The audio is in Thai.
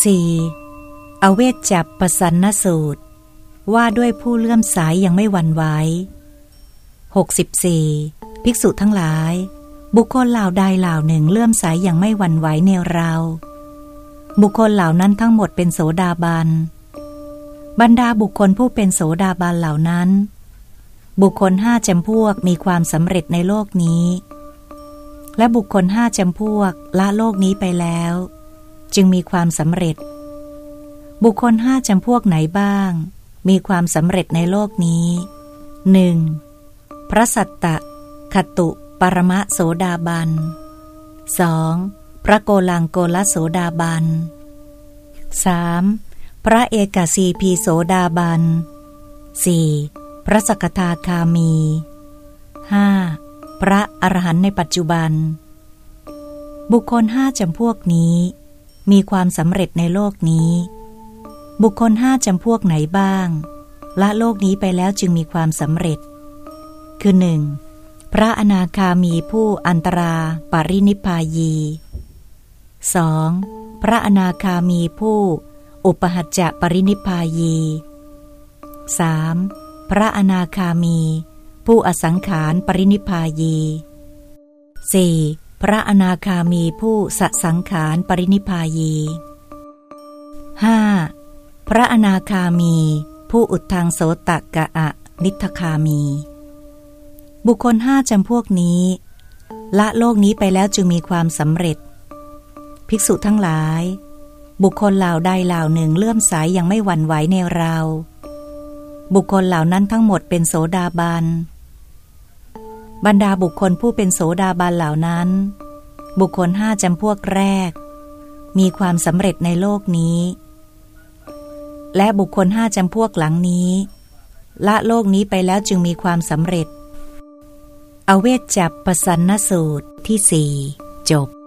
4. อเวจจับประสันนสูตร ว่าด้วยผู้เลื่อมสายยังไม่หวั่นไหว 64. ภิกษุทั้งหลาย บุคคลเหล่าใดเหล่าหนึ่งเลื่อมสายยังไม่หวั่นไหวในเรา บุคคลเหล่านั้นทั้งหมดเป็นโสดาบัน บรรดาบุคคลผู้เป็นโสดาบันเหล่านั้น บุคคลห้าจำพวกมีความสำเร็จในโลกนี้ และบุคคลห้าจำพวกละโลกนี้ไปแล้ว จึงมีความสำเร็จ บุคคลห้าจำพวกไหนบ้าง มีความสำเร็จในโลกนี้หนึ่งพระสัตตะคตุปรมะโสดาบัน 2. พระโกลังโกลโสดาบัน 3. พระเอกสีพีโสดาบัน 4. พระสกทาคามี 5. พระอรหันต์ในปัจจุบัน บุคคลห้าจำพวกนี้ มีความสำเร็จในโลกนี้ บุคคลห้าจำพวกไหนบ้าง ละโลกนี้ไปแล้วจึงมีความสำเร็จ คือหนึ่งพระอนาคามีผู้อันตราปรินิพพายี 2. พระอนาคามีผู้ อุปหัจจะปรินิพพายี 3. พระอนาคามี ผู้อสังขารปรินิพพายี 4. พระอนาคามีผู้สสังขารปรินิพพายี 5. พระอนาคามี ผู้อุดทางโสตกะอะนิทคามี บุคคลห้าจำพวกนี้ ละโลกนี้ไปแล้วจึงมีความสำเร็จ ภิกษุทั้งหลาย บุคคลเหล่าใดเหล่าหนึ่งเลื่อมใสยยังไม่หวั่นไหวในเรา บุคคลเหล่านั้นทั้งหมดเป็นโสดาบัน บรรดาบุคคลผู้เป็นโสดาบันเหล่านั้น บุคคลห้าจำพวกแรก มีความสำเร็จในโลกนี้ และบุคคลห้าจำพวกหลังนี้ ละโลกนี้ไปแล้วจึงมีความสำเร็จ อเวจจับประสันนสูตรที่สี่จบ